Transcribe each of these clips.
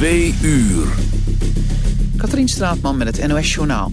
Twee uur. Katrien Straatman met het NOS Journaal.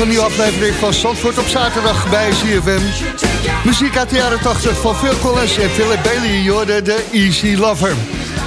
Van een nieuwe aflevering van Zandvoort op zaterdag bij CFM. Muziek uit de jaren 80 van Phil Collins en Philip Bailey, Jorde de Easy Lover.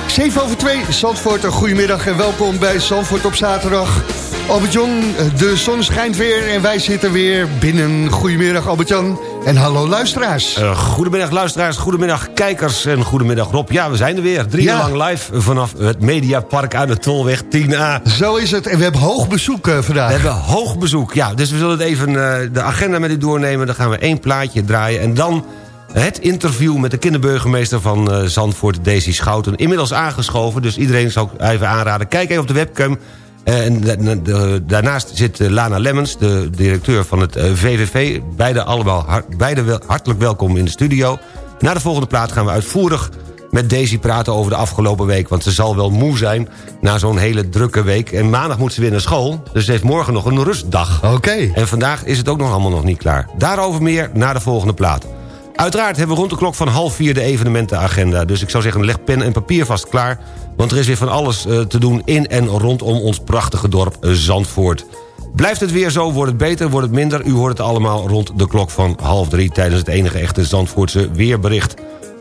7 over 2, Zandvoort, een goedemiddag en welkom bij Zandvoort op zaterdag. Albert-Jan, de zon schijnt weer en wij zitten weer binnen. Goedemiddag Albert-Jan en hallo luisteraars. Uh, goedemiddag luisteraars, goedemiddag kijkers en goedemiddag Rob. Ja, we zijn er weer. Drie Ja. uur lang live vanaf het Mediapark aan de Tolweg 10A. Zo is het en we hebben hoog bezoek eh, vandaag. We hebben hoog bezoek. Ja, dus we zullen het even eh, de agenda met u doornemen. Dan gaan we één plaatje draaien en dan het interview met de kinderburgemeester van Zandvoort, Daisy Schouten. Inmiddels aangeschoven, dus iedereen zou ik even aanraden. Kijk even op de webcam. Eh, en da- da- da- daarnaast zit eh, Lana Lemmens, de directeur van het eh, VVV. Beide, allemaal hart- beide wel, hartelijk welkom in de studio. Na de volgende plaat gaan we uitvoerig met Daisy praten over de afgelopen week. Want ze zal wel moe zijn na zo'n hele drukke week. En maandag moet ze weer naar school. Dus ze heeft morgen nog een rustdag. Oké. En vandaag is het ook nog allemaal nog niet klaar. Daarover meer na de volgende plaat. Uiteraard hebben we rond de klok van half vier de evenementenagenda. Dus ik zou zeggen, leg pen en papier vast klaar. Want er is weer van alles eh, te doen in en rondom ons prachtige dorp eh, Zandvoort. Blijft het weer zo, wordt het beter, wordt het minder... u hoort het allemaal rond de klok van half drie... tijdens het enige echte Zandvoortse weerbericht.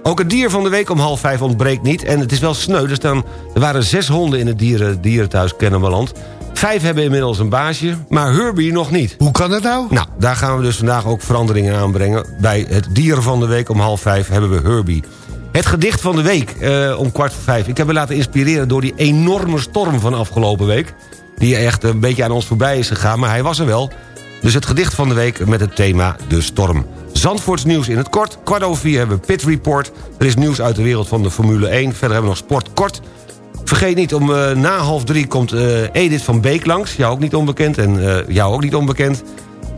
Ook het dier van de week om half vijf ontbreekt niet. En het is wel sneu, er, staan, er waren zes honden in het dieren, dierenthuis Kennemerland. Vijf hebben inmiddels een baasje, maar Herbie nog niet. Hoe kan dat nou? Nou, daar gaan we dus vandaag ook veranderingen aanbrengen. Bij het dieren van de week om half vijf hebben we Herbie. Het gedicht van de week eh, om kwart voor vijf. Ik heb me laten inspireren door die enorme storm van afgelopen week. Die echt een beetje aan ons voorbij is gegaan, maar hij was er wel. Dus het gedicht van de week met het thema De Storm. Zandvoorts nieuws in het kort. Kwart over vier hebben we Pit Report. Er is nieuws uit de wereld van de Formule 1. Verder hebben we nog sport kort. Vergeet niet, om eh, na half drie komt eh, Edith van Beek langs. Jou ook niet onbekend en jou ook niet onbekend.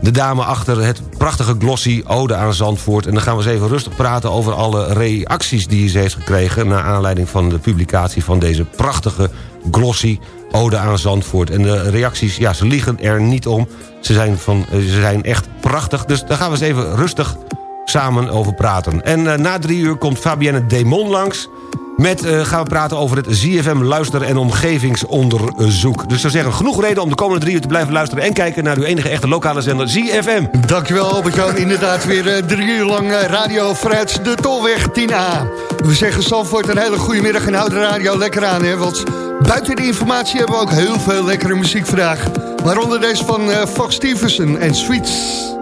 De dame achter het prachtige glossy Ode aan Zandvoort. En dan gaan we eens even rustig praten over alle reacties die ze heeft gekregen... naar aanleiding van de publicatie van deze prachtige glossy Ode aan Zandvoort. En de reacties, ja, ze liegen er niet om. Ze zijn, van, eh, ze zijn echt prachtig. Dus daar gaan we eens even rustig samen over praten. En eh, na drie uur komt Fabienne Demon langs... Met eh, gaan we praten over het ZFM luister- en omgevingsonderzoek. Dus zou zeggen, genoeg reden om de komende drie uur te blijven luisteren... en kijken naar uw enige echte lokale zender ZFM. Dankjewel Albert-Jan. Inderdaad weer eh, drie uur lang eh, radio vanuit de Tolweg 10A. We zeggen Zandvoort een hele goede middag en houd de radio lekker aan. Hè, want buiten de informatie hebben we ook heel veel lekkere muziek vandaag. Waaronder deze van Fox Stevenson en Sweets.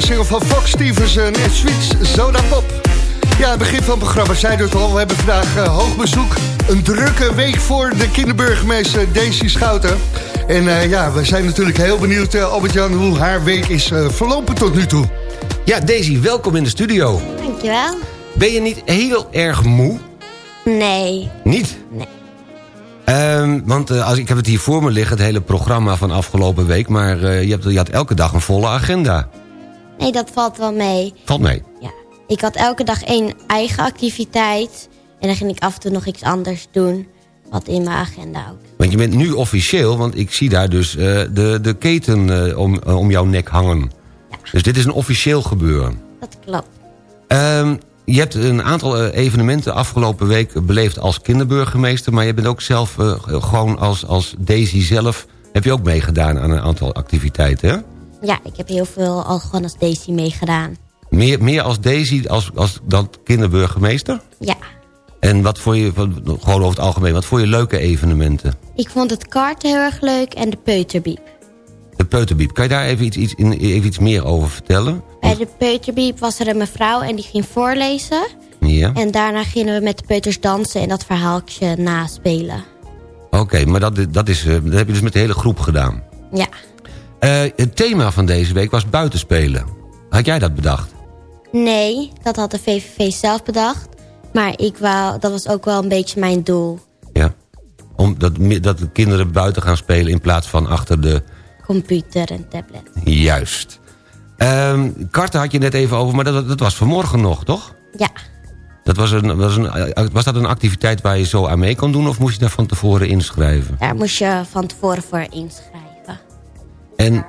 De single van Fox Stevens en Sweets Soda Pop. Ja, het begin van het programma zei het al. We hebben vandaag eh, hoog bezoek. Een drukke week voor de kinderburgemeester Daisy Schouten. En eh, ja, we zijn natuurlijk heel benieuwd, eh, Albert-Jan, hoe haar week is eh, verlopen tot nu toe. Ja, Daisy, welkom in de studio. Dankjewel. Ben je niet heel erg moe? Nee. Niet? Nee. Ehm, want eh, als, ik heb het hier voor me liggen, het hele programma van afgelopen week... maar eh, je, hebt, je had elke dag een volle agenda. Nee, dat valt wel mee. Valt mee. Ja. Ik had elke dag één eigen activiteit. En dan ging ik af en toe nog iets anders doen. Wat in mijn agenda ook. Want je bent nu officieel, want ik zie daar dus eh, de, de keten eh, om, eh, om jouw nek hangen. Ja. Dus dit is een officieel gebeuren. Dat klopt. Ehm, je hebt een aantal evenementen afgelopen week beleefd als kinderburgemeester... maar je bent ook zelf gewoon als, als Daisy zelf... heb je ook meegedaan aan een aantal activiteiten, hè? Ja, ik heb heel veel al gewoon als Daisy meegedaan. Meer, meer als Daisy als, als dan kinderburgemeester? Ja. En wat voor je, gewoon over het algemeen, wat voor je leuke evenementen? Ik vond het kart heel erg leuk en de peuterbiep. De Peuterbiep, kan je daar even iets, iets, even iets meer over vertellen? Bij de peuterbiep was er een mevrouw en die ging voorlezen. Ja, En daarna gingen we met de peuters dansen en dat verhaaltje naspelen. oké, maar dat, dat, is, eh, dat heb je dus met de hele groep gedaan. Ja. Eh, het thema van deze week was buitenspelen. Had jij dat bedacht? Nee, dat had de VVV zelf bedacht. Maar ik wou, dat was ook wel een beetje mijn doel. Ja. Om, dat, dat de kinderen buiten gaan spelen in plaats van achter de... Computer en tablet. Juist. Ehm karten had je net even over, maar dat, dat was vanmorgen nog, toch? Ja, Dat was, een, was, een, was dat een activiteit waar je zo aan mee kon doen... of moest je daar van tevoren inschrijven? daar moest je van tevoren voor inschrijven. En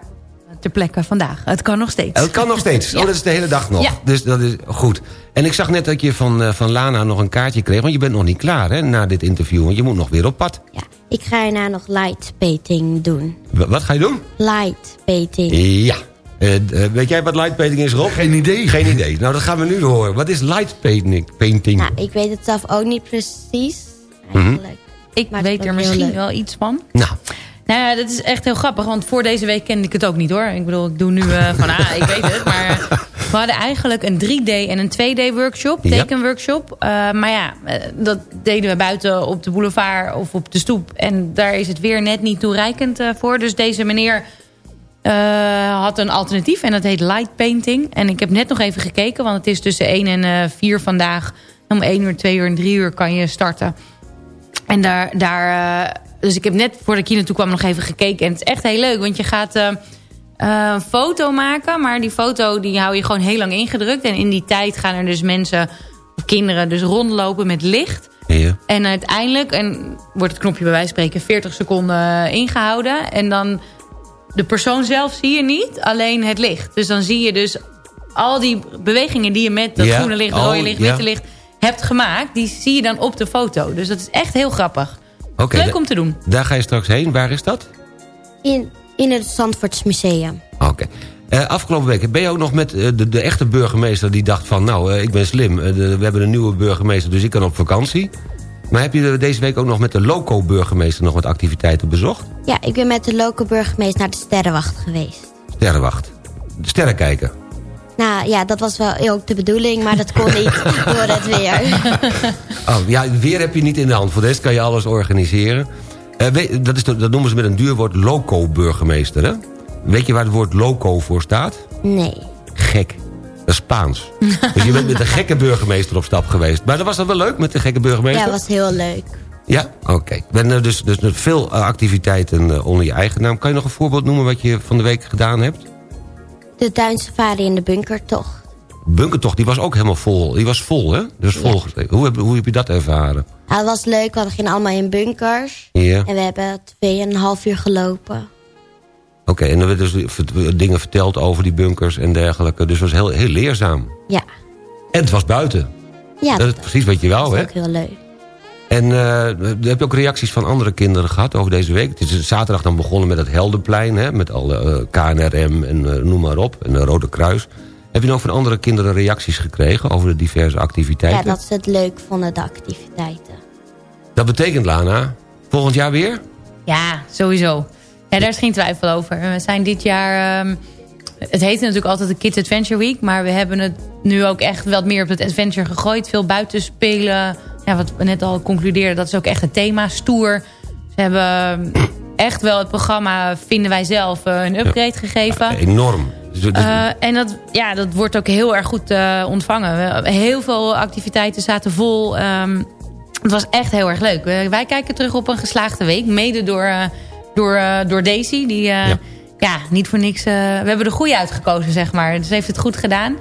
ter plekke vandaag. Het kan nog steeds. het kan nog steeds. Ja. Oh, dat is de hele dag nog. Ja. Dus dat is goed. En ik zag net dat je van, eh, van Lana nog een kaartje kreeg... want je bent nog niet klaar hè, na dit interview... want je moet nog weer op pad. Ja, ik ga hierna nog light painting doen. W- wat ga je doen? Light painting. Ja. Eh, eh, weet jij wat lightpainting is, Rob? Geen idee. Geen idee. Nou, dat gaan we nu horen. Wat is lightpainting? Painting? Nou, ik weet het zelf ook niet precies. Eigenlijk. Ik Maar weet er misschien leuk. wel iets van. Nou, Nou ja, dat is echt heel grappig. Want voor deze week kende ik het ook niet hoor. Ik bedoel, ik doe nu eh, van, ah, ik weet het. Maar we hadden eigenlijk een 3D en een 2D workshop. Tekenworkshop. Eh, maar ja, eh, dat deden we buiten op de boulevard of op de stoep. En daar is het weer net niet toereikend voor. Dus deze meneer had een alternatief. En dat heet light painting. En ik heb net nog even gekeken. Want het is tussen 1 en eh 4 vandaag. Om 1 uur, 2 uur en 3 uur kan je starten. En daar, daar dus ik heb net voordat ik hier naartoe kwam nog even gekeken. En het is echt heel leuk, want je gaat eh, eh, een foto maken. Maar die foto die hou je gewoon heel lang ingedrukt. En in die tijd gaan er dus mensen, of kinderen, dus rondlopen met licht. ja. En uiteindelijk en wordt het knopje bij wijze van spreken 40 seconden ingehouden. En dan de persoon zelf zie je niet, alleen het licht. Dus dan zie je dus al die bewegingen die je met dat Ja, groene licht, oh, rode licht, ja. witte licht hebt gemaakt. Die zie je dan op de foto. Dus dat is echt heel grappig. Leuk om te doen. daar ga je straks heen. Waar is dat? In, in het Zandvoorts Museum. Oké. Eh, afgelopen week ben je ook nog met eh, de, de echte burgemeester... die dacht van, nou, eh, ik ben slim. De- we hebben een nieuwe burgemeester, dus ik kan op vakantie. Maar heb je deze week ook nog met de loco-burgemeester... nog wat activiteiten bezocht? Ja, ik ben met de lokale burgemeester naar de Sterrenwacht geweest. Sterrenwacht. De sterren kijken. Nou ja, dat was wel ook de bedoeling, maar dat kon niet door het weer. Oh, ja, weer heb je niet in de hand. Voor de rest kan je alles organiseren. Eh, weet- dat, is, de- dat noemen ze met een duur woord loco-burgemeester, hè? Weet je waar het woord loco voor staat? Nee. Gek. Dat is Spaans. dus je bent met een gekke burgemeester op stap geweest. Maar dat was dat wel leuk met de gekke burgemeester? Ja, was heel leuk. Ja, oké. Ben er dus, dus veel eh, activiteiten eh, onder je eigen naam. Kan je nog een voorbeeld noemen wat je van de week gedaan hebt? De tuinsafari in de bunker toch. Bunkertocht, die was ook helemaal vol. Die was vol, hè? Dus vol. Hoe, heb, hoe heb je dat ervaren? Het was leuk, want we gingen allemaal in bunkers. Ja. En we hebben tweeënhalf uur gelopen. Oké, en er werden dus dingen verteld over die bunkers en dergelijke. Dus het was heel, heel leerzaam. Ja, En het was buiten. ja dat is precies wat je wou, hè? ook heel leuk. En eh, heb je ook reacties van andere kinderen gehad over deze week? Het is zaterdag dan begonnen met het Heldenplein... Hè, met alle eh, KNRM en eh, noem maar op, en de Rode Kruis. Heb je nog van andere kinderen reacties gekregen... over de diverse activiteiten? Ja, dat ze het leuk vonden, de activiteiten. Dat betekent, Lana, volgend jaar weer? Ja, sowieso. Ja, daar is geen twijfel over. We zijn dit jaar... ehm, het heette natuurlijk altijd de Kids Adventure Week. Maar we hebben het nu ook echt wat meer op het adventure gegooid. Veel buitenspelen. Ja, wat we net al concludeerden, dat is ook echt het thema. Stoer. Ze hebben echt wel het programma, vinden wij zelf, eh, een upgrade gegeven. Enorm. Dus- dus- Eh, en dat, ja, dat wordt ook heel erg goed eh, ontvangen. Heel veel activiteiten zaten vol. Ehm, het was echt heel erg leuk. Wij kijken terug op een geslaagde week. Mede door, door, door Daisy. Die, Ja. ja. niet voor niks... we hebben de goede uitgekozen, zeg maar. Dus ze heeft het goed gedaan.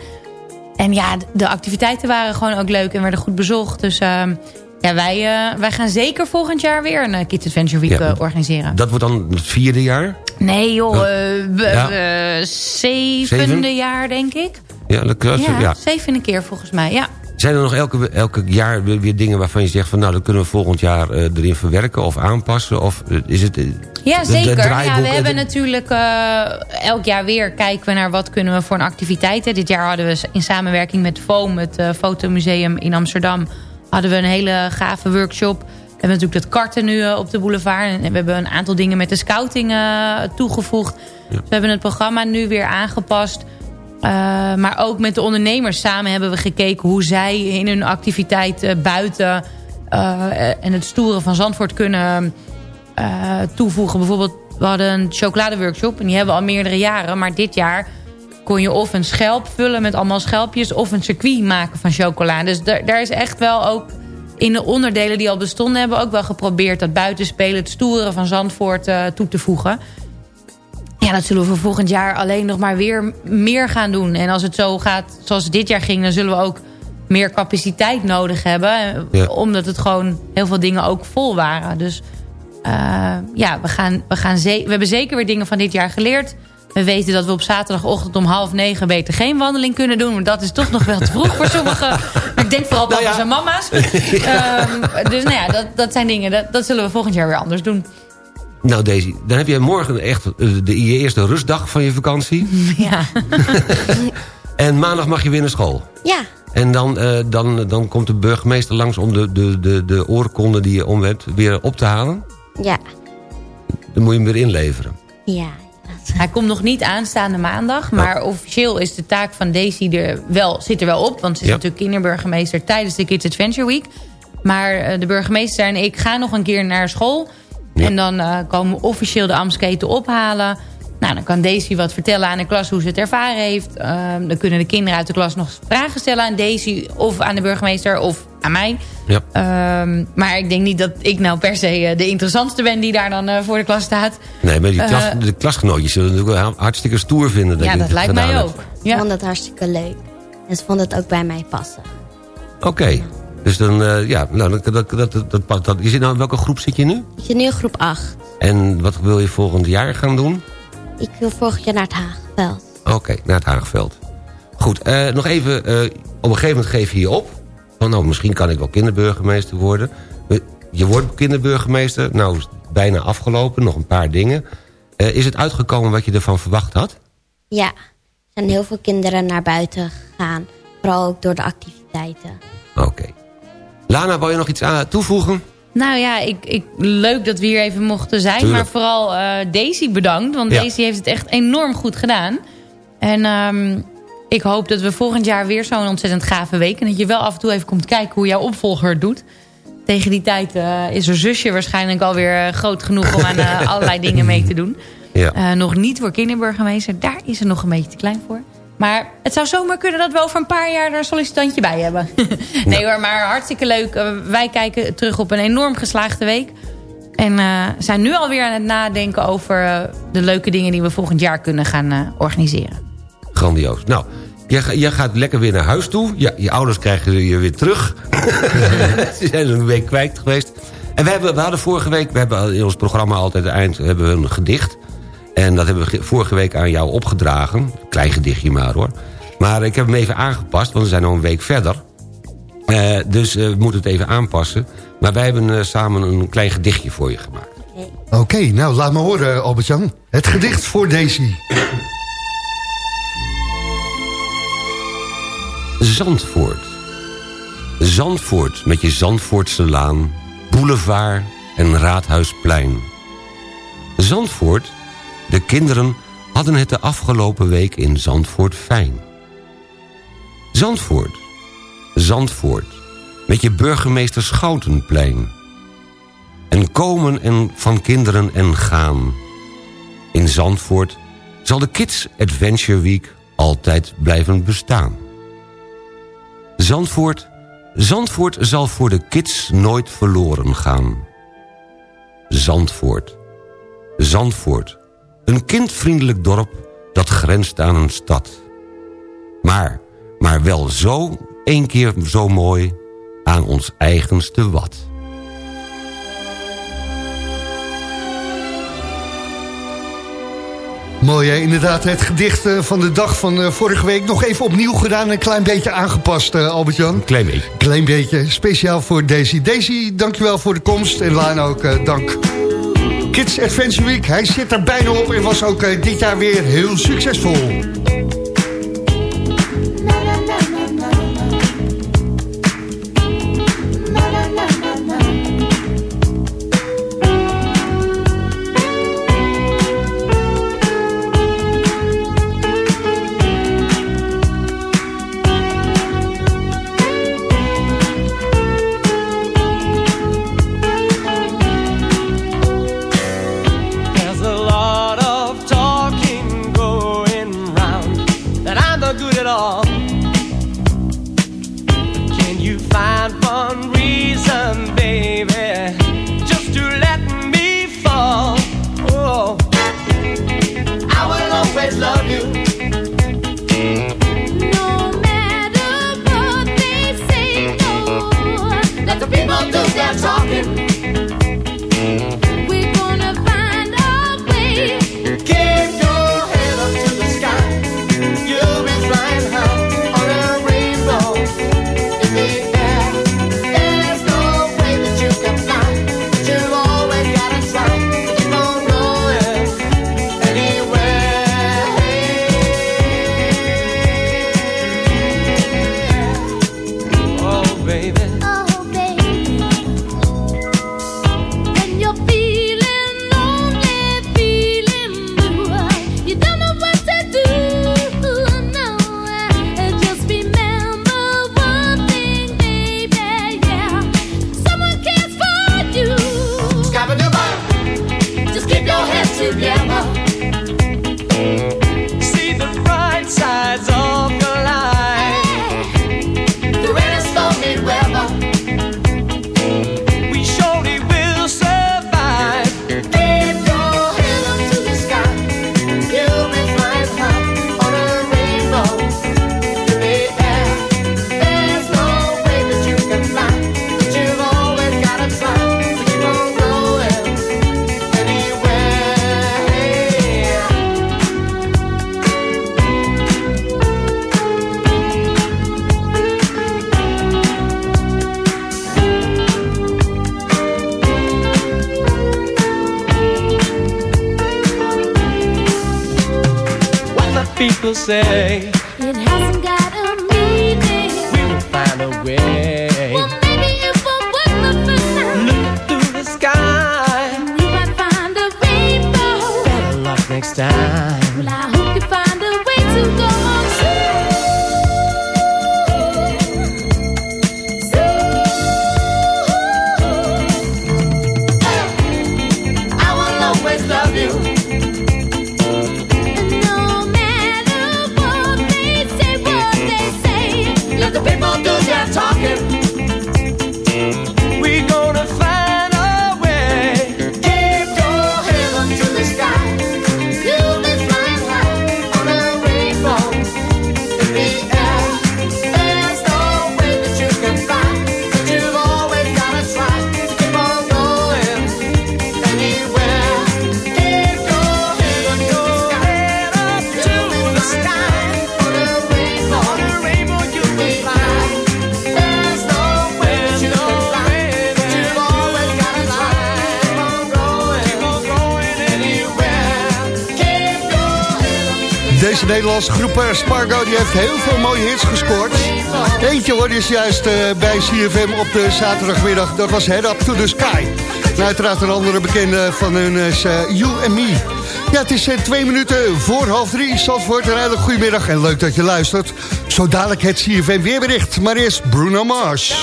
En ja, de activiteiten waren gewoon ook leuk en werden goed bezocht. Dus ehm, ja, wij, eh, wij gaan zeker volgend jaar weer een eh, Kids Adventure Week Ja. eh, organiseren. dat wordt dan het vierde jaar? Nee joh, Ja. zevende Zeven? jaar denk ik. Ja, dat- Ja, ja. zevende keer volgens mij, ja. Zijn er nog elke, elke jaar weer, dingen waarvan je zegt... van nou, dat kunnen we volgend jaar eh, erin verwerken of aanpassen? Of eh, is het... eh, Ja, zeker. Ja, we en hebben natuurlijk elk jaar weer kijken we naar wat kunnen we voor een activiteit. Dit jaar hadden we in samenwerking met FOAM, het fotomuseum in Amsterdam, hadden we een hele gave workshop. We hebben natuurlijk dat karten nu op de boulevard. En we hebben een aantal dingen met de scouting toegevoegd. Dus we hebben het programma nu weer aangepast. Eh, maar ook met de ondernemers samen hebben we gekeken... hoe zij in hun activiteit eh, buiten eh, en het stoeren van Zandvoort kunnen toevoegen. Bijvoorbeeld, we hadden een chocoladeworkshop en die hebben we al meerdere jaren. Maar dit jaar kon je of een schelp vullen met allemaal schelpjes... of een circuit maken van chocola. Dus daar, is echt wel ook in de onderdelen die al bestonden... hebben ook wel geprobeerd dat buitenspelen... het stoeren van Zandvoort toe te voegen. Ja, dat zullen we voor volgend jaar alleen nog maar weer meer gaan doen. En als het zo gaat zoals dit jaar ging... dan zullen we ook meer capaciteit nodig hebben. Ja. Omdat het gewoon heel veel dingen ook vol waren. Dus eh, ja, we, gaan, we, gaan we hebben zeker weer dingen van dit jaar geleerd. We weten dat we op zaterdagochtend om half negen beter geen wandeling kunnen doen. Maar dat is toch nog wel te vroeg voor sommigen. Ik denk vooral papa's en mama's. Ehm, dus nou ja, dat, dat zijn dingen. Dat, dat zullen we volgend jaar weer anders doen. Nou Daisy, dan heb je morgen echt eh, de, je eerste rustdag van je vakantie. Ja. En maandag mag je weer naar school. Ja, En dan, eh, dan, dan komt de burgemeester langs om de, de, de, de oorkonde die je om hebt weer op te halen. ja, Dan moet je hem weer inleveren. ja. Hij komt nog niet aanstaande maandag. Maar officieel is de taak van Daisy er wel, zit er wel op. Want ze is Ja. natuurlijk kinderburgemeester tijdens de Kids Adventure Week. Maar eh, de burgemeester en ik gaan nog een keer naar school. Ja. En dan eh, komen we officieel de Amsketen ophalen. Nou, dan kan Daisy wat vertellen aan de klas hoe ze het ervaren heeft. Ehm, dan kunnen de kinderen uit de klas nog vragen stellen aan Daisy... of aan de burgemeester of aan mij. Ja. Ehm, maar ik denk niet dat ik nou per se eh, de interessantste ben... die daar dan eh, voor de klas staat. Nee, maar die klas, de klasgenootjes zullen het natuurlijk wel hartstikke stoer vinden. Dat ja, dat lijkt mij ook. Ze Ja. vonden het hartstikke leuk. En ze vonden het ook bij mij passen. Oké, dus dan, eh, ja, nou, dat, dat, dat, dat, dat, zit nou, in welke groep zit je nu? Ik zit nu in groep 8. En wat wil je volgend jaar gaan doen? Ik wil volgend jaar naar het Haagveld. Oké, naar het Haagveld. Goed, eh, nog even, eh, op een gegeven moment geef je je op. Van, nou, misschien kan ik wel kinderburgemeester worden. Je wordt kinderburgemeester, nou is bijna afgelopen, nog een paar dingen. Is het uitgekomen wat je ervan verwacht had? Ja, er zijn heel veel kinderen naar buiten gegaan. Vooral ook door de activiteiten. Oké. Lana, wil je nog iets aan toevoegen? Nou ja, ik, ik, leuk dat we hier even mochten zijn. Tuurlijk. Maar vooral eh, Daisy bedankt. Want Ja. Daisy heeft het echt enorm goed gedaan. En ehm, ik hoop dat we volgend jaar weer zo'n ontzettend gave week... en dat je wel af en toe even komt kijken hoe jouw opvolger het doet. Tegen die tijd eh, is er zusje waarschijnlijk alweer eh, groot genoeg... om aan eh, allerlei dingen mee te doen. Ja. Eh, nog niet voor kinderburgemeester. Daar is ze nog een beetje te klein voor. Maar het zou zomaar kunnen dat we over een paar jaar er een sollicitantje bij hebben. nee hoor, maar hartstikke leuk. Eh, wij kijken terug op een enorm geslaagde week. En uh, zijn nu alweer aan het nadenken over uh, de leuke dingen die we volgend jaar kunnen gaan uh, organiseren. Grandioos. Nou, jij, jij, gaat lekker weer naar huis toe. Ja, je ouders krijgen je weer terug. Ze zijn een week kwijt geweest. En we, hebben, we hadden vorige week, we hebben in ons programma altijd het eind hebben we een gedicht. En dat hebben we vorige week aan jou opgedragen. Klein gedichtje maar hoor. Maar ik heb hem even aangepast, want we zijn al een week verder. Uh, dus uh, we moeten het even aanpassen. Maar wij hebben uh, samen een klein gedichtje voor je gemaakt. Oké, okay, nou laat me horen Albert-Jan. Het gedicht voor Daisy. Zandvoort. Zandvoort met je Zandvoortse laan, boulevard en raadhuisplein. Zandvoort, de kinderen hadden het de afgelopen week in Zandvoort fijn. Zandvoort, Zandvoort, met je burgemeester Schoutenplein. En komen en van kinderen en gaan. In Zandvoort zal de Kids Adventure Week altijd blijven bestaan. Zandvoort, Zandvoort zal voor de kids nooit verloren gaan. Zandvoort, Zandvoort, een kindvriendelijk dorp dat grenst aan een stad. Maar, maar wel zo, één keer zo mooi, aan ons eigenste wat. Mooi, hè? inderdaad. Het gedicht van de dag van uh, vorige week nog even opnieuw gedaan. Een klein beetje aangepast, uh, Albert-Jan. Een klein beetje. Klein beetje. Speciaal voor Daisy. Daisy, dankjewel voor de komst. En Laan ook, dank. Kids Adventure Week, hij zit er bijna op en was ook dit jaar weer heel succesvol. Deze Nederlandse groep Spargo die heeft heel veel mooie hits gescoord. Eentje hoorde is juist eh, bij CFM op de zaterdagmiddag. Dat was Head Up to the Sky. En uiteraard een andere bekende van hun is eh, You and Me. Ja, het is eh, twee minuten voor half drie. Zandvoort, een hele goede middag en leuk dat je luistert. Zo dadelijk het CFM weerbericht. Maar eerst Bruno Mars.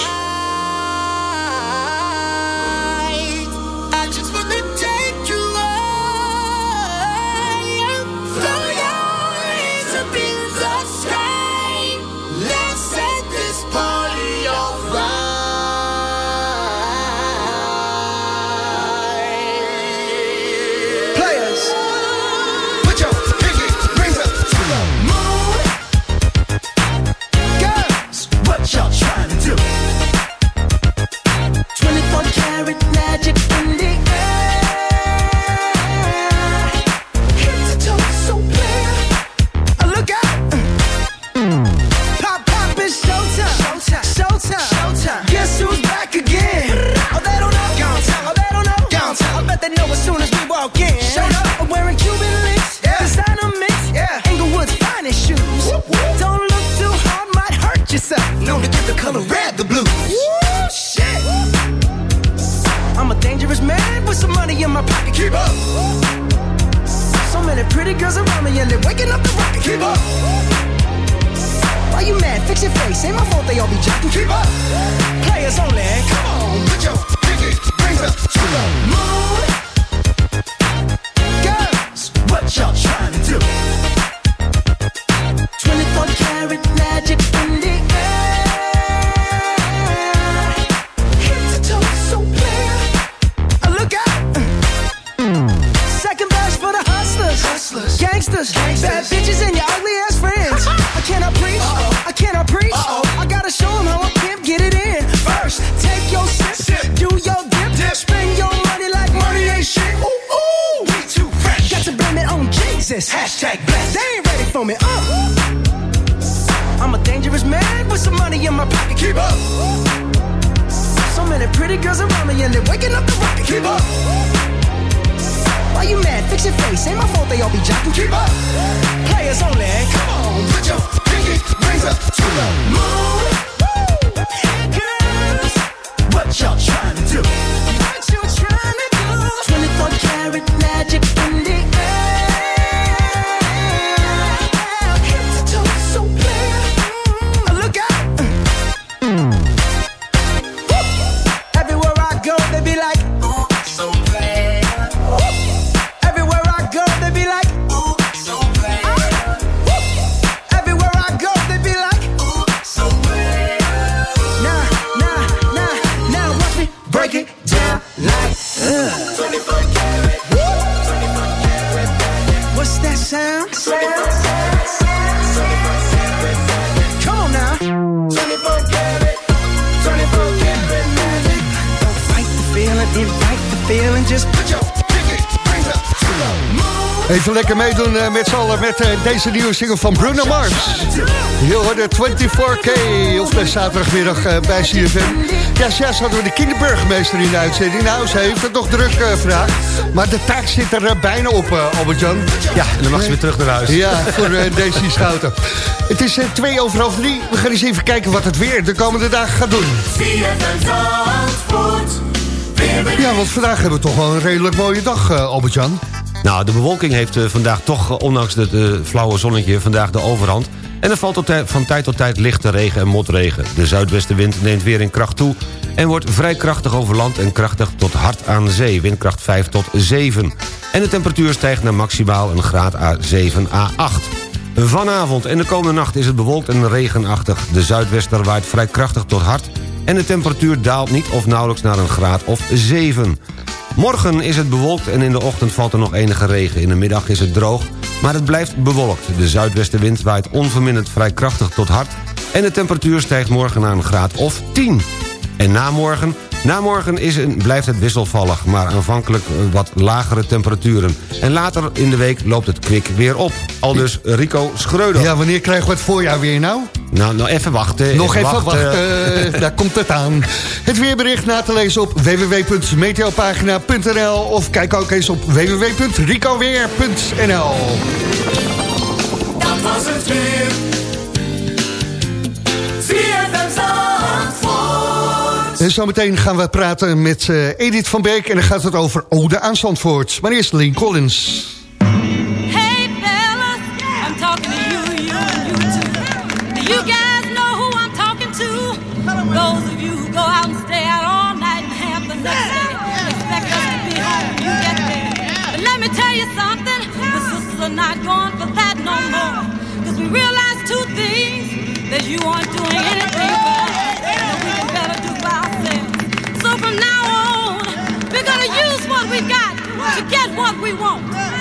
Fix. Ain't my fault they all be jacking. Keep up. Players only. Come on, put your pinky rings up to the Even lekker meedoen eh, met z'n allen met eh, deze nieuwe single van Bruno Mars. Je hoorde 24K op de zaterdagmiddag eh, bij CFM. Ja, zelfs hadden we de kinderburgemeester in de uitzending. Nou, ze heeft het nog druk eh, vandaag. Maar de taak zit er bijna op, Albert-Jan. Ja, en dan mag ze weer terug naar huis. Ja, voor Daisy Schouten. Het is twee over half drie. We gaan eens even kijken wat het weer de komende dagen gaat doen. Ja, want vandaag hebben we toch wel een redelijk mooie dag, eh, Albert-Jan. Nou, de bewolking heeft eh, vandaag toch, eh, ondanks het flauwe zonnetje, vandaag de overhand. En er valt van tijd tot tijd lichte regen en motregen. De zuidwestenwind neemt weer in kracht toe... en wordt vrij krachtig over land en krachtig tot hard aan zee. Windkracht 5 tot 7. En de temperatuur stijgt naar maximaal een graad A7, A8. Vanavond en de komende nacht is het bewolkt en regenachtig. De zuidwester waait vrij krachtig tot hard... en de temperatuur daalt niet of nauwelijks naar een graad of 7. Morgen is het bewolkt en in de ochtend valt er nog enige regen. In de middag is het droog, maar het blijft bewolkt. De zuidwestenwind waait onverminderd vrij krachtig tot hard... en de temperatuur stijgt morgen naar een graad of 10. En na morgen? Na morgen is blijft het wisselvallig, maar aanvankelijk eh, wat lagere temperaturen. En later in de week loopt het kwik weer op. Al dus Rico Schreuder. Ja, wanneer krijgen we het voorjaar weer nou? Nou, nou even wachten. Nog even, wachten. wachten. Eh, daar komt het aan. Het weerbericht na te lezen op www.meteopagina.nl of kijk ook eens op www.ricoweer.nl Dat was het weer. En zometeen gaan we praten met uh, Edith van Beek... en dan gaat het over Ode aan Zandvoort. Meneer eerst Lynn Collins. Hey fellas, I'm talking to you, you and you too. You guys know who I'm talking to? Those of you who go out and stay out all night and have the next day. Expect us to be home when you get there. But let me tell you something, the sisters are not going get what we want.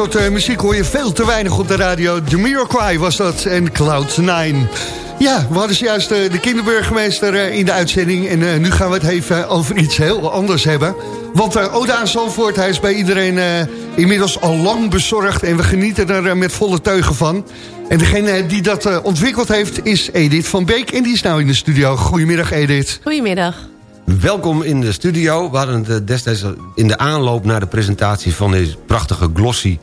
Soort eh, muziek hoor je veel te weinig op de radio. Jamiroquai was dat en Cloud9. Ja, we hadden juist uh, de kinderburgemeester uh, in de uitzending... en nu gaan we het even over iets heel anders hebben. Want uh, Oda aan Zandvoort, hij is bij iedereen inmiddels al lang bezorgd... en we genieten er met volle teugen van. En degene die dat ontwikkeld heeft is Edith van Beek... en die is nou in de studio. Goedemiddag Edith. Goedemiddag. Welkom in de studio. We hadden het destijds in de aanloop naar de presentatie van deze prachtige glossy...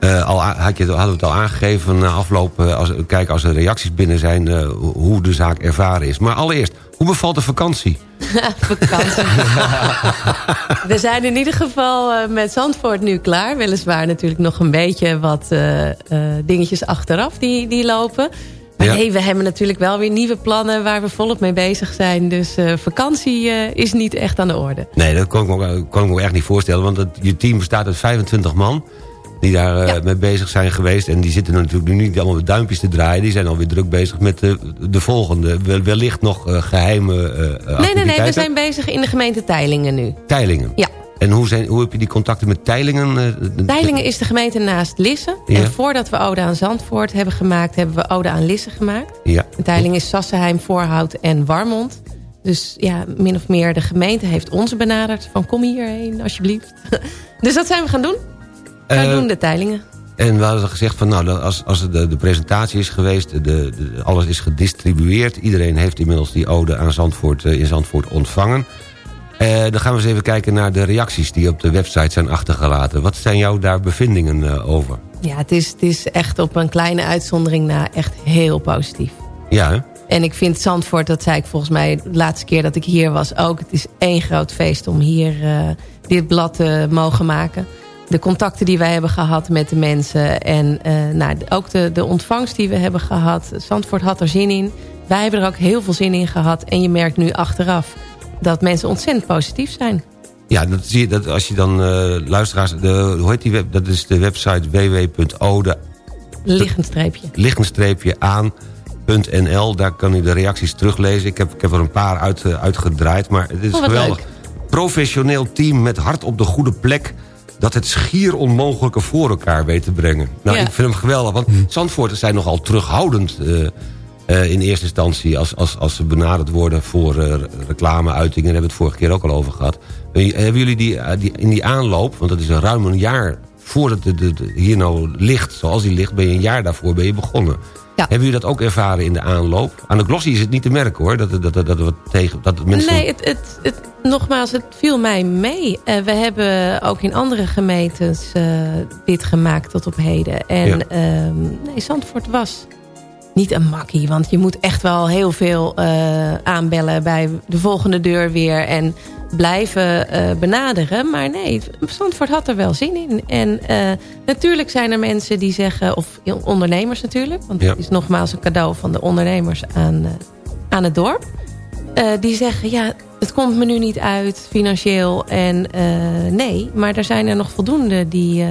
Uh, al, had je, hadden we het al aangegeven na afloop, uh, als, als er reacties binnen zijn... Hoe de zaak ervaren is. Maar allereerst, hoe bevalt de vakantie? vakantie. we zijn in ieder geval met Zandvoort nu klaar. Weliswaar natuurlijk nog een beetje wat dingetjes achteraf die, die lopen... Maar ja. nee, we hebben natuurlijk wel weer nieuwe plannen waar we volop mee bezig zijn. Dus uh, vakantie uh, is niet echt aan de orde. Nee, dat kon ik me, kon ik me echt niet voorstellen. Want het, je team bestaat uit 25 man die daar uh, ja. mee bezig zijn geweest. En die zitten natuurlijk nu niet allemaal met duimpjes te draaien. Die zijn alweer druk bezig met de, de volgende. Wellicht nog geheime Nee, nee, nee. We zijn bezig in de gemeente Teilingen nu. Teilingen? Ja. En hoe, zijn, hoe heb je die contacten met Teilingen? Teilingen is de gemeente naast Lisse. Ja. En voordat we Ode aan Zandvoort hebben gemaakt... hebben we Ode aan Lisse gemaakt. Ja. En Teilingen is Sassenheim, Voorhout en Warmond. Dus ja, min of meer de gemeente heeft ons benaderd... van kom hierheen, alsjeblieft. dus dat zijn we gaan doen. Wij uh, doen de Teilingen. En we hadden gezegd van nou, als, als de, de presentatie is geweest... De, de, alles is gedistribueerd... iedereen heeft inmiddels die ode aan Zandvoort, in Zandvoort ontvangen... Uh, dan gaan we eens even kijken naar de reacties die op de website zijn achtergelaten. Wat zijn jouw daar bevindingen uh, over? Ja, het is, het is echt op een kleine uitzondering na echt heel positief. Ja, hè? En ik vind Zandvoort, dat zei ik volgens mij de laatste keer dat ik hier was ook. Het is één groot feest om hier uh, dit blad te mogen maken. De contacten die wij hebben gehad met de mensen. En nou, ook de, de ontvangst die we hebben gehad. Zandvoort had er zin in. Wij hebben er ook heel veel zin in gehad. En je merkt nu achteraf dat mensen ontzettend positief zijn. Ja, dat zie je dat als je dan uh, luisteraars... De, hoe heet die web? Dat is de website www.ode... Liggenstreepje. Liggenstreepje aan.nl. Daar kan u de reacties teruglezen. Ik heb, ik heb er een paar uit, uh, uitgedraaid, maar het is oh, geweldig. Leuk. Professioneel team met hart op de goede plek dat het schier onmogelijke voor elkaar weet te brengen. Nou, Ja. ik vind hem geweldig, want Zandvoorters zijn nogal terughoudend... Uh, in eerste instantie als, als, als ze benaderd worden voor uh, reclameuitingen. Daar hebben we het vorige keer ook al over gehad. Uh, hebben jullie die, die, in die aanloop, want dat is een ruim een jaar voordat het hier nou ligt, zoals die ligt, ben je een jaar daarvoor ben je begonnen. Ja. Hebben jullie dat ook ervaren in de aanloop? Aan de glossy is het niet te merken hoor, dat, dat, dat, dat, wat tegen, dat mensen... Nee, het, het, het, nogmaals, het viel mij mee. Uh, we hebben ook in andere gemeentes uh, dit gemaakt tot op heden. En ja. uh, nee, Zandvoort was niet een makkie. Want je moet echt wel heel veel uh, aanbellen bij de volgende deur weer. En blijven uh, benaderen. Maar nee, Zandvoort had er wel zin in. En uh, natuurlijk zijn er mensen die zeggen... Of ondernemers natuurlijk. Want Ja. het is nogmaals een cadeau van de ondernemers aan, aan het dorp. die zeggen, ja, het komt me nu niet uit financieel. En nee, maar er zijn er nog voldoende die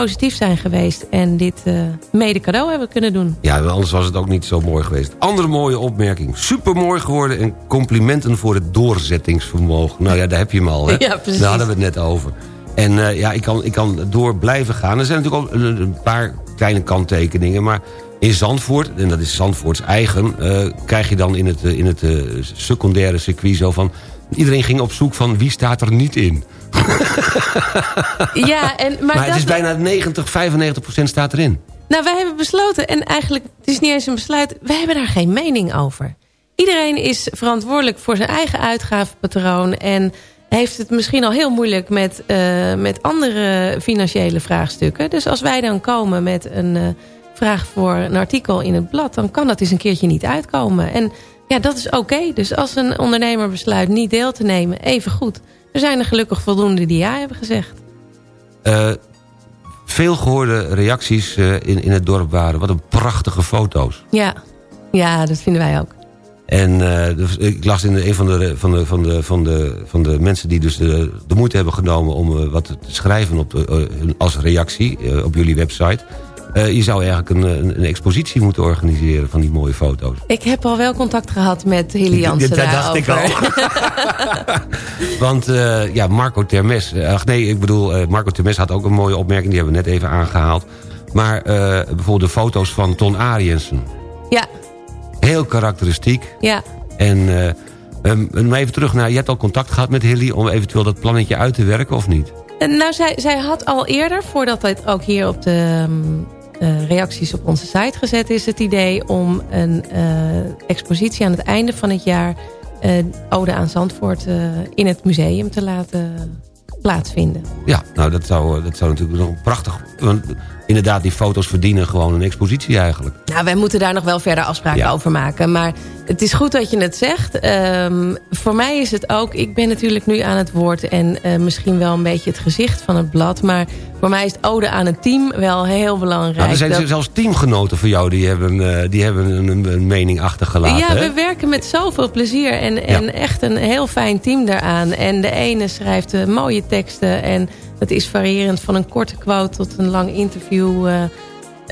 positief zijn geweest en dit uh, mede cadeau hebben kunnen doen. Ja, anders was het ook niet zo mooi geweest. Andere mooie opmerking. Supermooi geworden en complimenten voor het doorzettingsvermogen. Nou ja, daar heb je hem al. Hè? Ja, precies. Daar hadden we het net over. En uh, ja, ik kan, ik kan door blijven gaan. Er zijn natuurlijk ook een, een paar kleine kanttekeningen, maar... In Zandvoort, en dat is Zandvoorts eigen... Uh, krijg je dan in het, in het secundaire circuit zo van... Iedereen ging op zoek van wie staat er niet in. ja, en, maar, maar het dat is bijna 90, 95 procent staat erin. Nou, wij hebben besloten, en eigenlijk, het is niet eens een besluit... wij hebben daar geen mening over. Iedereen is verantwoordelijk voor zijn eigen uitgavenpatroon... en heeft het misschien al heel moeilijk met, uh, met andere financiële vraagstukken. Dus als wij dan komen met een uh, vraag voor een artikel in het blad... dan kan dat eens een keertje niet uitkomen. En ja, dat is oké. Okay. Dus als een ondernemer besluit niet deel te nemen, even goed... Er zijn er gelukkig voldoende die ja hebben gezegd. Uh, veel gehoorde reacties uh, in, in het dorp waren. Wat een prachtige foto's. Ja, ja dat vinden wij ook. En uh, dus ik las in een van de, van de, van de, van de, van de mensen die dus de, de moeite hebben genomen... om wat te schrijven op de, als reactie op jullie website... Eh, je zou eigenlijk een, een, een expositie moeten organiseren van die mooie foto's. Ik heb al wel contact gehad met Hilly Jansen Dat dacht ik daarover. Want eh, ja, Marco Termes... eh, Ach nee, ik bedoel, eh, Marco Termes had ook een mooie opmerking. Die hebben we net even aangehaald. Maar eh, bijvoorbeeld de foto's van Ton Ariensen. Ja, Heel karakteristiek. ja. En eh, um, um, even terug naar... Je hebt al contact gehad met Hilly... om eventueel dat plannetje uit te werken, of niet? Nou, zij, zij had al eerder, voordat het ook hier op de um, uh, reacties op onze site gezet is... het idee om een uh, expositie aan het einde van het jaar... Uh, Ode aan Zandvoort in het museum te laten plaatsvinden. Ja, nou dat zou, dat zou natuurlijk nog prachtig... Want inderdaad, die foto's verdienen gewoon een expositie eigenlijk. Nou, wij moeten daar nog wel verder afspraken ja. over maken. Maar het is goed dat je het zegt. Um, voor mij is het ook... Ik ben natuurlijk nu aan het woord... en uh, misschien wel een beetje het gezicht van het blad. Maar voor mij is het ode aan het team wel heel belangrijk. Nou, er zijn dat... zelfs teamgenoten voor jou... die hebben, uh, die hebben een, een, mening achtergelaten. Ja, hè? we werken met zoveel plezier. En, en ja. echt een heel fijn team daaraan. En de ene schrijft uh, mooie teksten... en het is variërend van een korte quote tot een lang interview. Uh,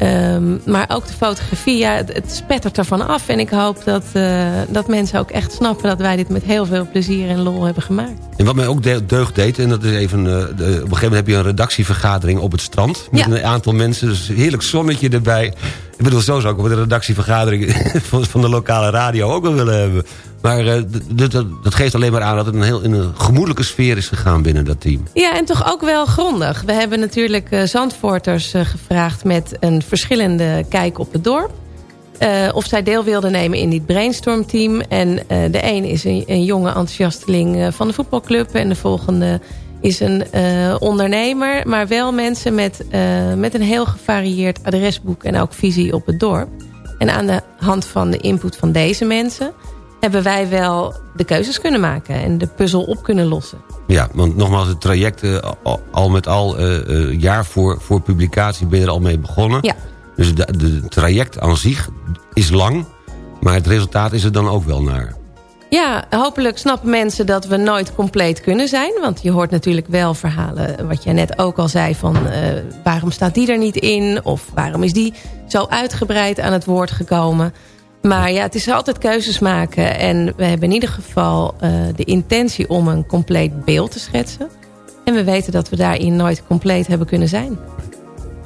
um, maar ook de fotografie, ja, het, het spettert ervan af. En ik hoop dat, uh, dat mensen ook echt snappen dat wij dit met heel veel plezier en lol hebben gemaakt. En wat mij ook de deugd deed, en dat is even... Uh, de, op een gegeven moment heb je een redactievergadering op het strand. Met ja. een aantal mensen, dus heerlijk zonnetje erbij. Ik bedoel, zo zou ik de redactievergadering van, de lokale radio ook wel willen hebben. Maar uh, dat, geeft alleen maar aan dat het een heel in een gemoedelijke sfeer is gegaan binnen dat team. Ja, en toch ook wel grondig. We hebben natuurlijk uh, Zandvoorters uh, gevraagd met een verschillende kijk op het dorp. of zij deel wilden nemen in dit brainstormteam. En de een is een, een jonge enthousiasteling van de voetbalclub. En de volgende is een ondernemer. Maar wel mensen met, met een heel gevarieerd adresboek en ook visie op het dorp. En aan de hand van de input van deze mensen hebben wij wel de keuzes kunnen maken en de puzzel op kunnen lossen. Ja, want nogmaals, het traject uh, al met al uh, jaar voor, voor publicatie ben je er al mee begonnen. Ja. Dus het traject aan zich is lang, maar het resultaat is er dan ook wel naar. Ja, hopelijk snappen mensen dat we nooit compleet kunnen zijn. Want je hoort natuurlijk wel verhalen, wat jij net ook al zei... van waarom staat die er niet in? Of waarom is die zo uitgebreid aan het woord gekomen? Maar ja, het is altijd keuzes maken. En we hebben in ieder geval uh, de intentie om een compleet beeld te schetsen. En we weten dat we daarin nooit compleet hebben kunnen zijn.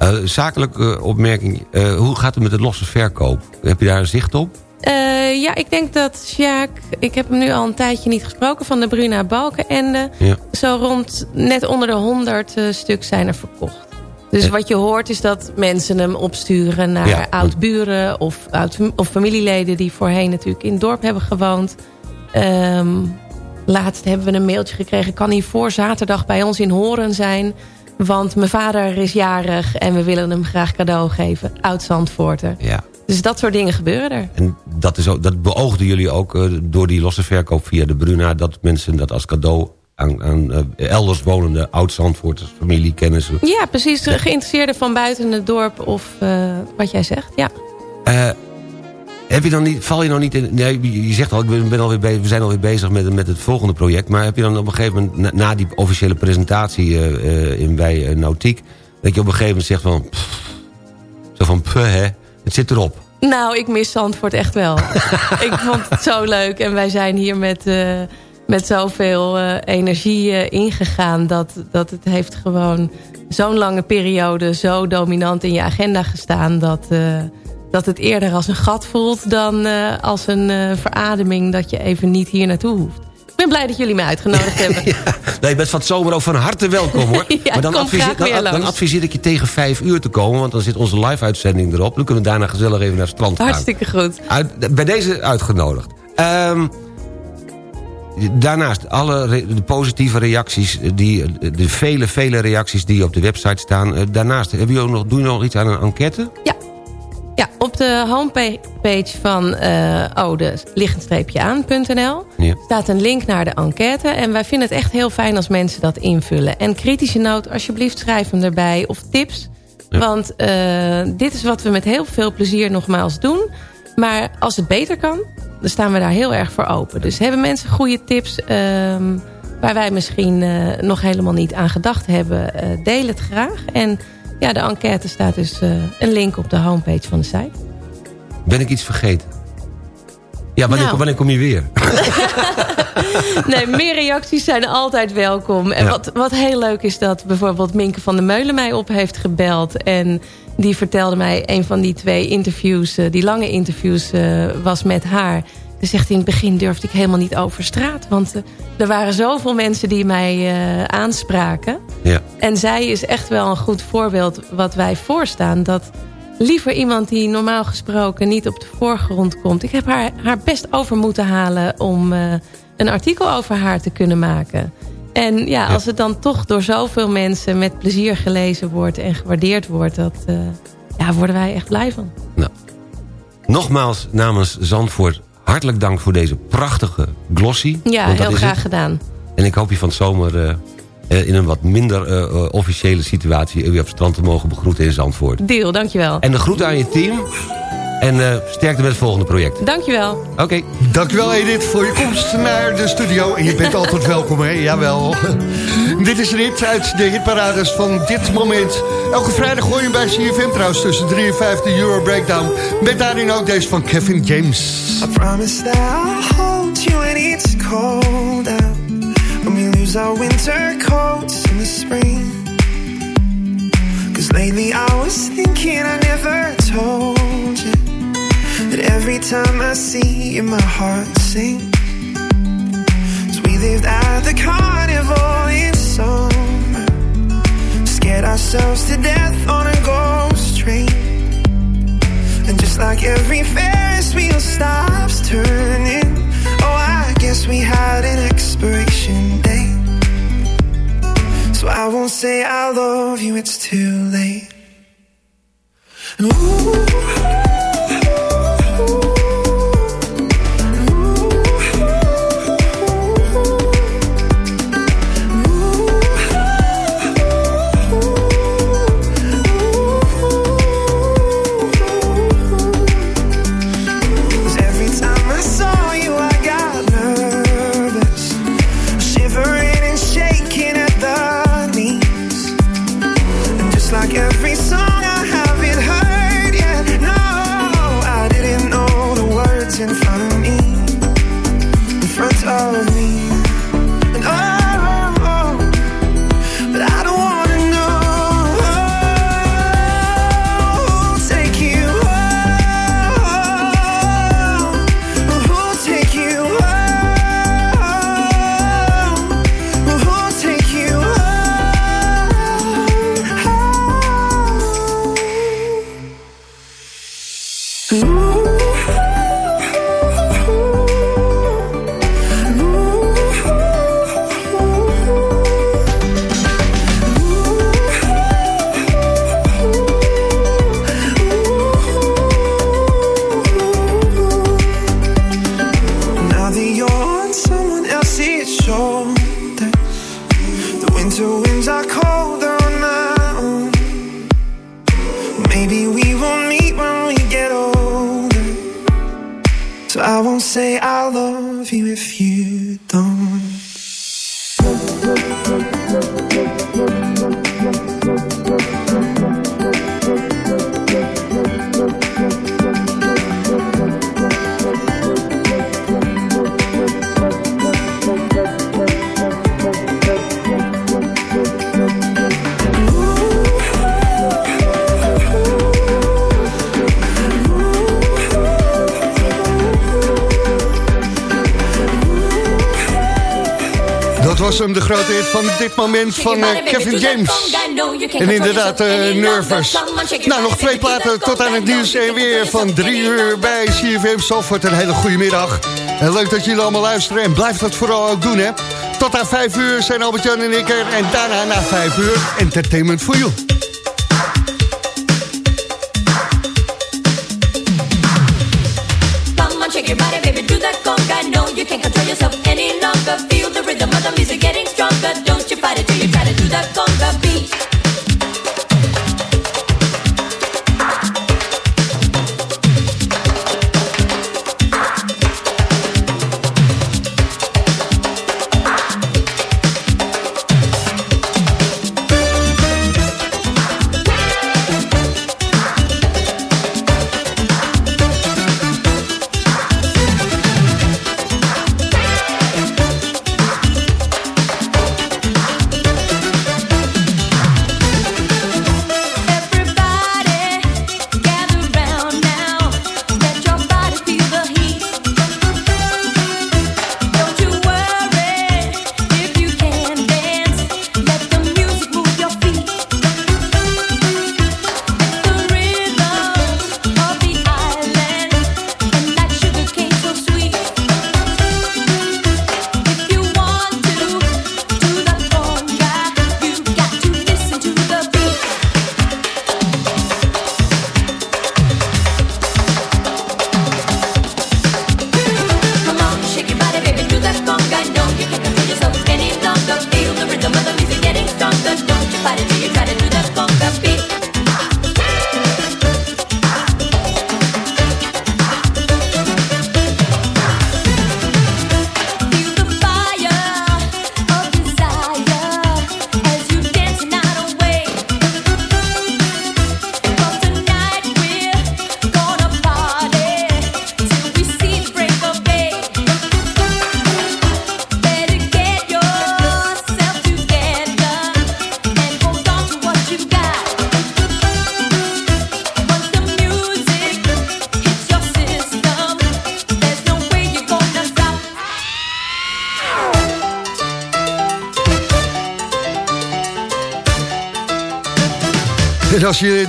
Uh, zakelijke opmerking. Hoe gaat het met de losse verkoop? Heb je daar zicht op? Ja, ik denk dat Sjaak... Ik heb hem nu al een tijdje niet gesproken... van de Bruna Balkenende. Ja. Zo rond net onder de 100 stuk zijn er verkocht. Dus wat je hoort is dat mensen hem opsturen naar ja. oud-buren of, oud, of familieleden die voorheen natuurlijk in het dorp hebben gewoond. Um, laatst hebben we een mailtje gekregen, kan hij voor zaterdag bij ons in Horen zijn? Want mijn vader is jarig en we willen hem graag cadeau geven. Oud-Zandvoorter. Ja. Dus dat soort dingen gebeuren er. En dat, is ook, dat beoogden jullie ook uh, door die losse verkoop via de Bruna... dat mensen dat als cadeau aan, aan uh, elders wonende oud-Zandvoorters, familie, kennissen. Ja, precies. Ja. Geïnteresseerden van buiten het dorp of uh, wat jij zegt, ja. Heb je dan niet, val je nou niet in... Nee, je zegt al, ik ben alweer bezig, we zijn alweer bezig met, met het volgende project... maar heb je dan op een gegeven moment, na, na die officiële presentatie in, bij Nautiek... dat je op een gegeven moment zegt van... Pff, zo van, puh, hè, het zit erop. Nou, ik mis Zandvoort echt wel. ik vond het zo leuk en wij zijn hier met met zoveel uh, energie uh, ingegaan... Dat, dat het heeft gewoon zo'n lange periode zo dominant in je agenda gestaan... dat, dat het eerder als een gat voelt dan als een verademing... dat je even niet hier naartoe hoeft. Ik ben blij dat jullie me uitgenodigd hebben. ja, nou, je bent van het zomer ook van harte welkom hoor. ja, maar dan adviseer, dan, dan adviseer ik je tegen vijf uur te komen... want dan zit onze live-uitzending erop. Dan kunnen we daarna gezellig even naar het strand gaan. Hartstikke goed. Uit, bij deze uitgenodigd. Um, Daarnaast alle de positieve reacties, die, de vele, vele reacties die op de website staan. Daarnaast, hebben jullie nog, doen jullie nog iets aan een enquête? Ja, ja op de homepage van uh, ode aan.nl ja. staat een link naar de enquête. En wij vinden het echt heel fijn als mensen dat invullen. En kritische noot, alsjeblieft schrijf hem erbij of tips. Ja. Want uh, dit is wat we met heel veel plezier nogmaals doen. Maar als het beter kan, dan staan we daar heel erg voor open. Dus hebben mensen goede tips um, waar wij misschien uh, nog helemaal niet aan gedacht hebben, deel het graag. En ja, de enquête staat dus eh, een link op de homepage van de site. Ben ik iets vergeten? Ja, wanneer, Nou. wanneer kom je weer? Nee, meer reacties zijn altijd welkom. En Ja. wat, wat heel leuk is dat bijvoorbeeld Minke van der Meulen mij op heeft gebeld. En die vertelde mij een van die twee interviews, eh, die lange interviews, eh, was met haar. Ze zegt in het begin durfde ik helemaal niet over straat. Want eh, er waren zoveel mensen die mij eh, aanspraken. Ja. En zij is echt wel een goed voorbeeld wat wij voorstaan. Dat liever iemand die normaal gesproken niet op de voorgrond komt. Ik heb haar, haar best over moeten halen om eh, een artikel over haar te kunnen maken. En ja, als het dan toch door zoveel mensen met plezier gelezen wordt en gewaardeerd wordt, dat ja, worden wij echt blij van. Nou, nogmaals namens Zandvoort hartelijk dank voor deze prachtige glossy. Ja, Want dat heel is graag het. gedaan. En ik hoop je van zomer eh, eh, in een wat minder eh, officiële situatie... weer op het strand te mogen begroeten in Zandvoort. Deal, dankjewel. En de groeten aan je team. En eh, sterkte met het volgende project. Dankjewel. Oké. Dankjewel Edith voor je komst naar de studio. En je bent altijd welkom, hè? Jawel. Dit is Rit uit de hitparades van dit moment. Elke vrijdag gooi je bij CFM trouwens tussen 3 en 5 de Euro Breakdown. Met daarin ook deze van Kevin James. I promise that I'll hold you when it's cold out. When we lose our winter coats in the spring. Cause lately I was thinking I never told you. That every time I see you, my heart sinks. Lived at the carnival in Scared ourselves to death on a ghost train. And just like every Ferris wheel stops turning, oh, I guess we had an expiration date. So I won't say I love you, it's too late. And ooh, Dat was hem, de grote hit van dit moment van eh, Kevin James. En inderdaad, eh, Nervous. Nou, nog twee platen tot aan het nieuws en weer van drie uur bij CFM Zalvoort. Een hele goede middag. En leuk dat jullie allemaal luisteren en blijf dat vooral ook doen, hè. Tot aan vijf uur zijn Albert-Jan en ik er. En daarna na vijf uur Entertainment for You. Come on, shake your body, baby, do that conga. No, you can't control yourself any longer. The the music getting stronger. Don't you fight it till you try to do that conga beat.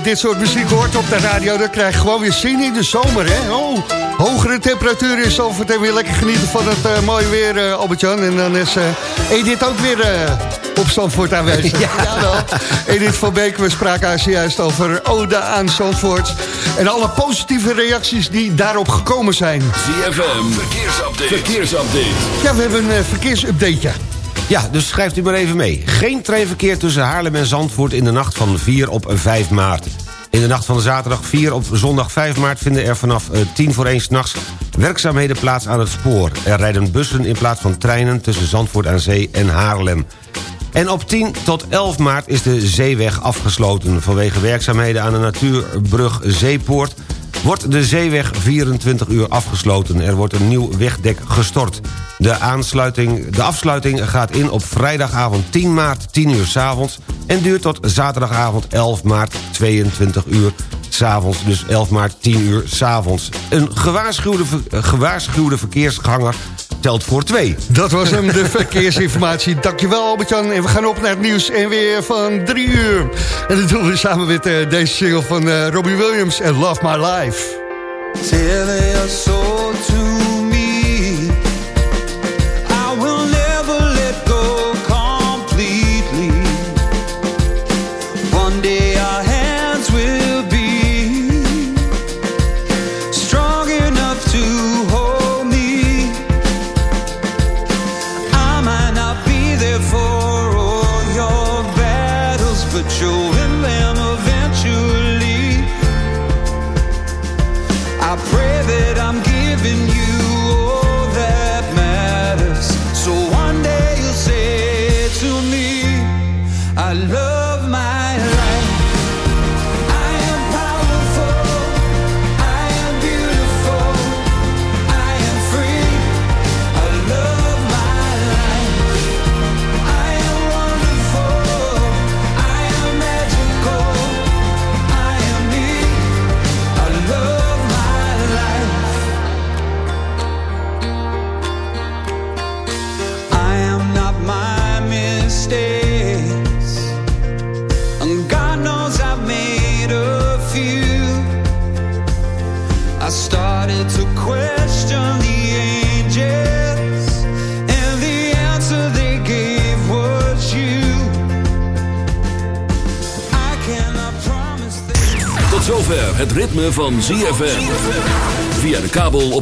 Dit soort muziek hoort op de radio... dan krijg je gewoon weer zin in de zomer, hè? Oh, hogere temperaturen in Zandvoort... en weer lekker genieten van het uh, mooie weer, uh, Albert-Jan. En dan is uh, Edith ook weer op Zandvoort aanwezig. Ja. Jawel. Edith van Beek, we spraken haar zojuist over Ode aan Zandvoort. En alle positieve reacties die daarop gekomen zijn. ZFM, verkeersupdate. verkeersupdate. Ja, we hebben een verkeersupdateje. Ja, dus schrijft u maar even mee. Geen treinverkeer tussen Haarlem en Zandvoort in de nacht van 4 op 5 maart. In de nacht van de zaterdag 4 op zondag 5 maart... vinden er vanaf 10 voor 1 s'nachts werkzaamheden plaats aan het spoor. Er rijden bussen in plaats van treinen tussen Zandvoort aan Zee en Haarlem. En op 10 tot 11 maart is de zeeweg afgesloten. Vanwege werkzaamheden aan de natuurbrug Zeepoort wordt de zeeweg 24 uur afgesloten. Er wordt een nieuw wegdek gestort. De, aansluiting, de afsluiting gaat in op vrijdagavond 10 maart 10 uur s avonds en duurt tot zaterdagavond 11 maart 22 uur s'avonds. Dus 11 maart 10 uur s'avonds. Een gewaarschuwde, gewaarschuwde verkeersganger telt voor twee. Dat was hem, de verkeersinformatie. Dankjewel Albert-Jan. En we gaan op naar het nieuws en weer van drie uur. En dat doen we samen met uh, deze single van uh, Robbie Williams en Love My Life.